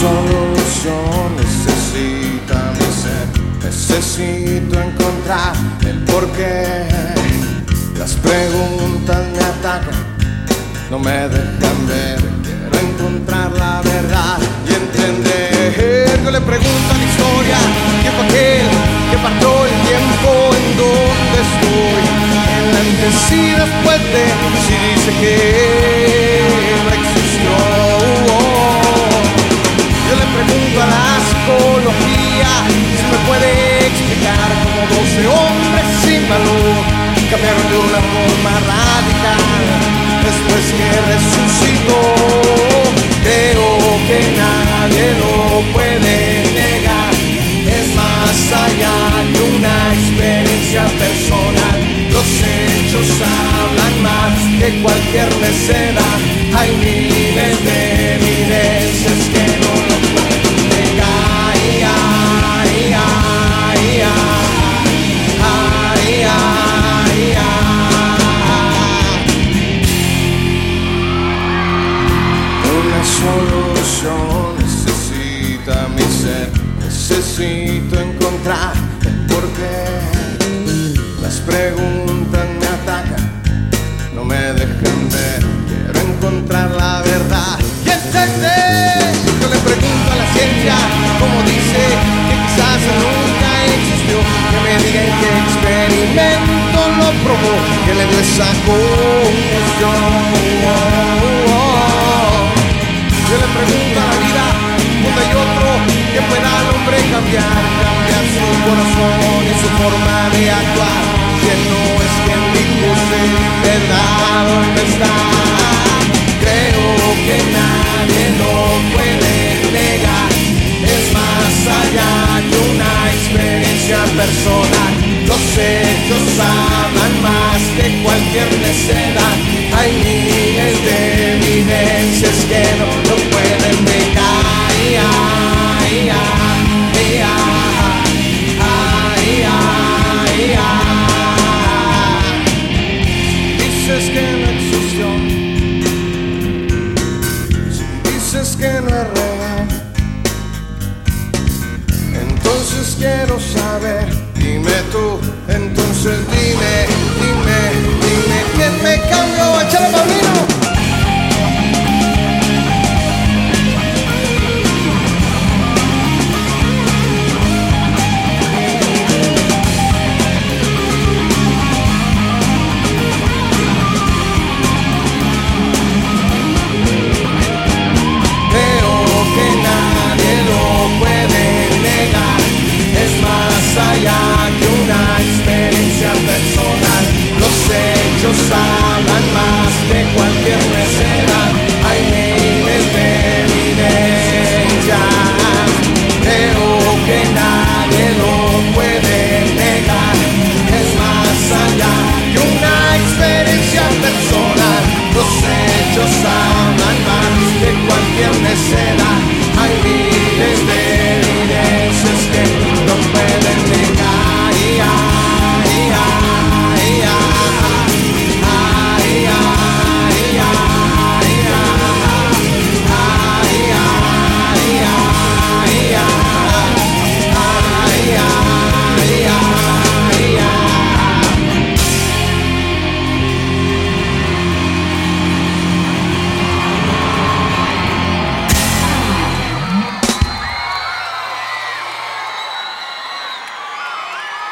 solución necesita mi ser. Necesito encontrar el porqué. Las preguntas me atacan, no me dejan ver. Quiero encontrar la verdad y entender. Yo le pregunto a la historia, ¿quién fue aquel que partió el tiempo en donde estoy? El antes cambiaron de una forma radical después que resucitó. Creo que nadie lo puede negar, es más allá de una experiencia personal. Los hechos hablan más que cualquier necedad. Hay Necesito encontrar el porqué. Las preguntas me atacan, no me dejan ver. Quiero encontrar la verdad y entender. Yo le pregunto a la ciencia, como dice que quizás nunca existió. Que me digan qué experimento lo probó, que le dio esa conclusión. Forma de actuar. Que no es quien ser verdad, ¿dónde está? Creo que nadie lo puede negar. Es más allá de una experiencia personal. Los hechos hablan más que cualquier. Hay quiero saber. Dime tú, entonces dime.